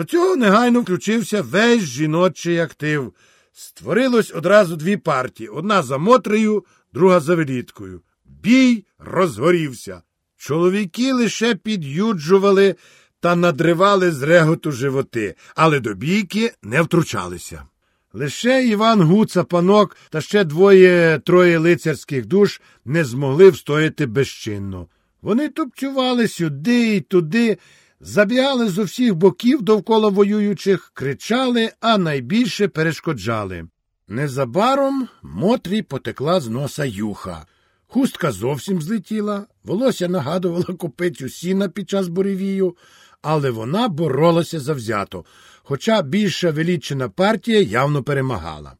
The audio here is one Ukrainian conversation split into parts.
До цього негайно включився весь жіночий актив. Створилось одразу дві партії одна за Мотрею, друга за Веліткою. Бій розгорівся. Чоловіки лише під'юджували та надривали з реготу животи, але до бійки не втручалися. Лише Іван Гуца, панок та ще двоє троє лицарських душ не змогли встояти безчинно. Вони тупцювали сюди й туди, забігали з усіх боків довкола воюючих, кричали, а найбільше перешкоджали. Незабаром Мотрі потекла з носа юха. Хустка зовсім злетіла, волосся нагадувало копицю сіна під час буревію, але вона боролася завзято, хоча більша величина партія явно перемагала.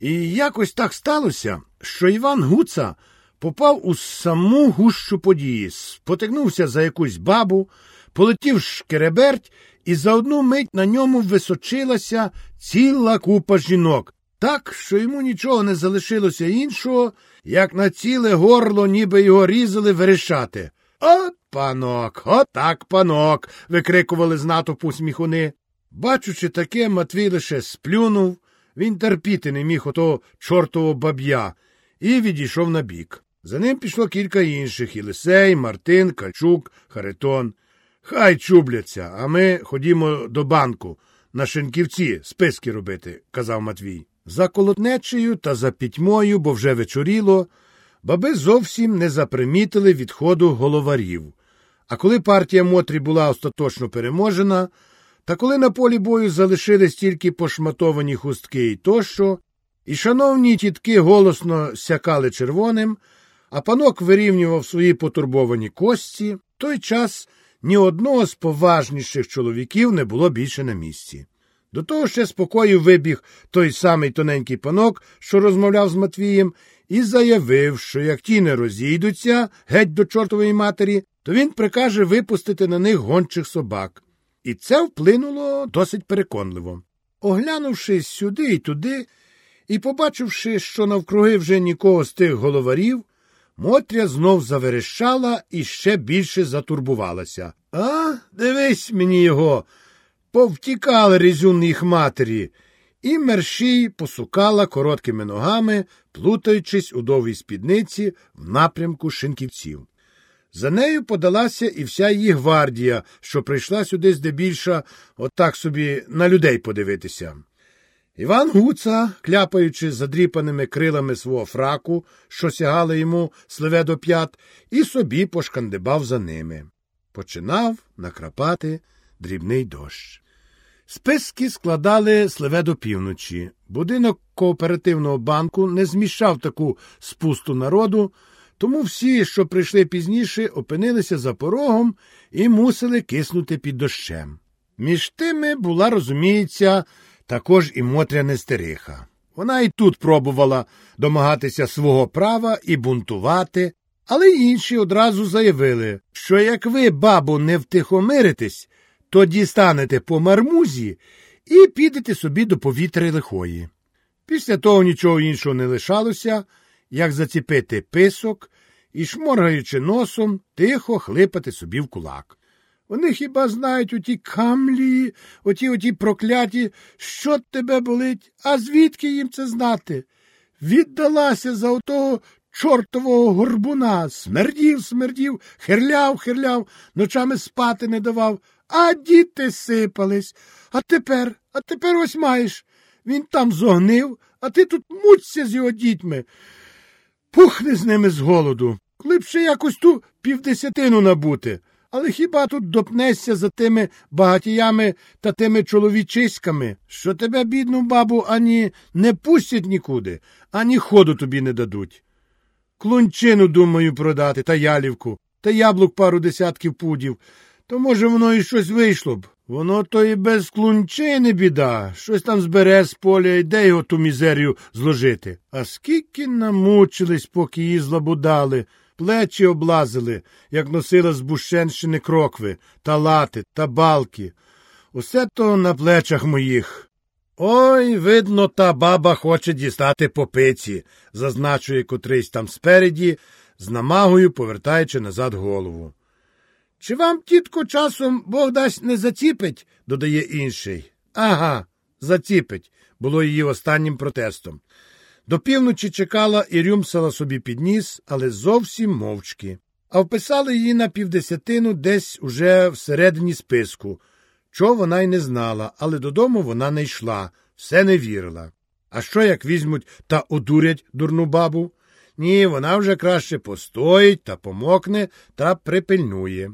І якось так сталося, що Іван Гуца попав у саму гущу події, спотикнувся за якусь бабу, полетів шкереберть, і за одну мить на ньому височилася ціла купа жінок, так, що йому нічого не залишилося іншого, як на ціле горло, ніби його різали верещати. От панок, отак панок. викрикували з натовпу сміхуни. Бачучи таке, Матвій лише сплюнув, він терпіти не міг ото чортового баб'я, і відійшов на бік. За ним пішло кілька інших Єлисей, Мартин, Качук, Харитон. Хай чубляться, а ми ходімо до банку на шинківці списки робити, казав Матвій. За колотнечею та за пітьмою, бо вже вечоріло, баби зовсім не запримітили відходу головарів. А коли партія Мотрі була остаточно переможена, та коли на полі бою залишились тільки пошматовані хустки і тощо, і шановні тітки голосно сякали червоним, а панок вирівнював свої потурбовані кості, той час ні одного з поважніших чоловіків не було більше на місці. До того ще спокою вибіг той самий тоненький панок, що розмовляв з Матвієм, і заявив, що як ті не розійдуться геть до чортової матері, то він прикаже випустити на них гончих собак. І це вплинуло досить переконливо. Оглянувшись сюди і туди, і побачивши, що навкруги вже нікого з тих головарів, Мотря знов заверещала і ще більше затурбувалася. А, дивись мені його. Повтікали резюн їх матері, і мерщій посукала короткими ногами, плутаючись у довгій спідниці в напрямку шинківців. За нею подалася і вся її гвардія, що прийшла сюди здебільша отак собі на людей подивитися. Іван Гуца, кляпаючи задріпаними крилами свого фраку, що сягали йому сливе до п'ят, і собі пошкандибав за ними. Починав накрапати дрібний дощ. Списки складали сливе до півночі. Будинок кооперативного банку не зміщав таку спусту народу, тому всі, що прийшли пізніше, опинилися за порогом і мусили киснути під дощем. Між тими була, розуміється, також і Мотря Нестериха. Вона і тут пробувала домагатися свого права і бунтувати, але інші одразу заявили, що як ви, бабу, не втихомиритесь, то дістанете по мармузі і підете собі до повітря лихої. Після того нічого іншого не лишалося, як заціпити писок і, шморгаючи носом, тихо хлипати собі в кулак. Вони хіба знають оті камлі, оті оті прокляті, що тебе болить, а звідки їм це знати? Віддалася за отого чортового горбуна, смердів, смердів, херляв, херляв, ночами спати не давав, а діти сипались. А тепер, а тепер ось маєш. Він там зогнив, а ти тут мучся з його дітьми. Пухне з ними з голоду. Ще якось ту півдесятину набути. Але хіба тут допнешся за тими багатіями та тими чоловічиськами, що тебе, бідну бабу, ані не пустять нікуди, ані ходу тобі не дадуть. Клунчину, думаю, продати та ялівку, та яблук пару десятків пудів, то, може, воно і щось вийшло б. Воно то і без клунчини біда, щось там збере з поля і де його ту мізерію зложити. А скільки намучились, поки її злабудали, плечі облазили, як носила з Бущенщини крокви, та лати, та балки. Усе то на плечах моїх. Ой, видно, та баба хоче дістати по пиці, зазначує котрийсь там спереді, з намагою повертаючи назад голову. Чи вам, тітко, часом Бог дасть не заціпить, додає інший. Ага, заціпить, було її останнім протестом. До півночі чекала і рюмсала собі під ніс, але зовсім мовчки. А вписали її на півдесятину десь уже всередині списку. Чого вона й не знала, але додому вона не йшла, все не вірила. А що як візьмуть та одурять дурну бабу? Ні, вона вже краще постоїть та помокне та припильнує.